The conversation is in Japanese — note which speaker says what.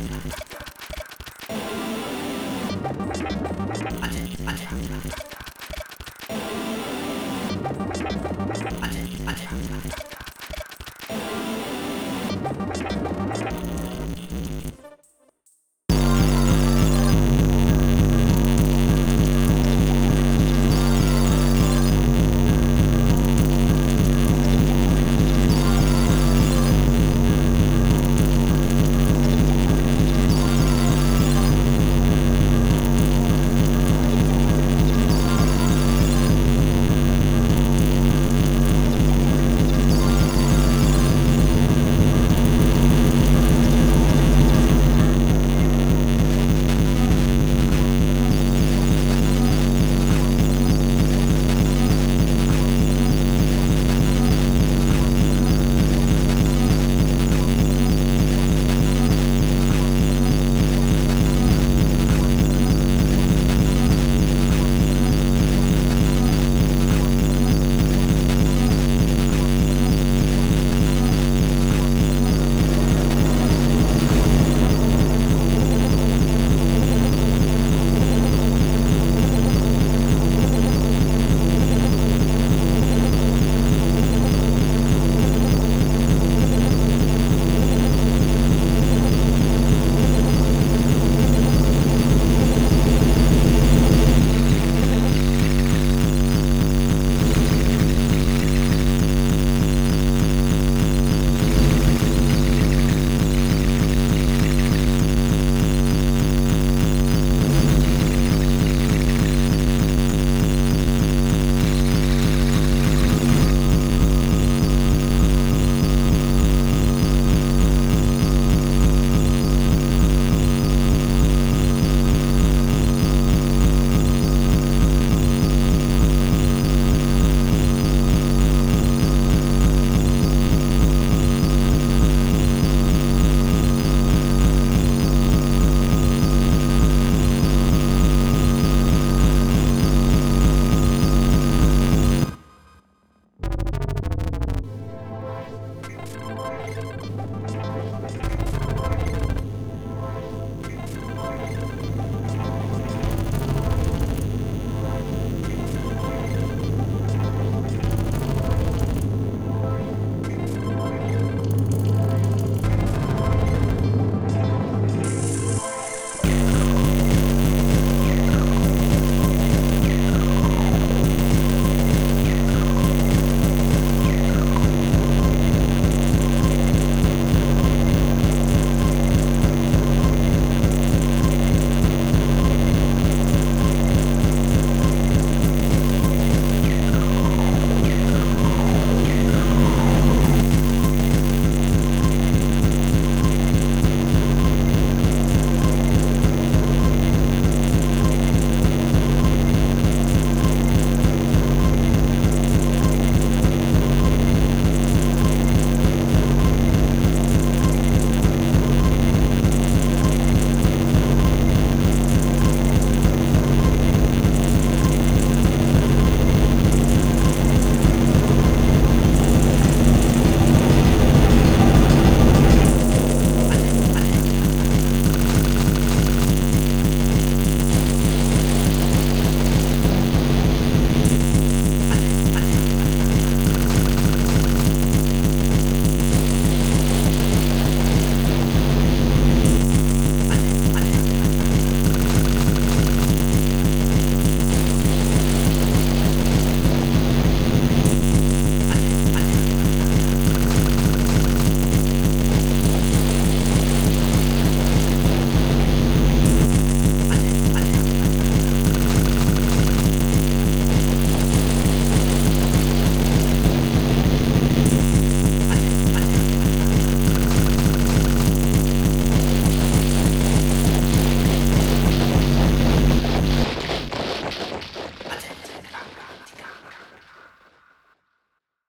Speaker 1: あてあて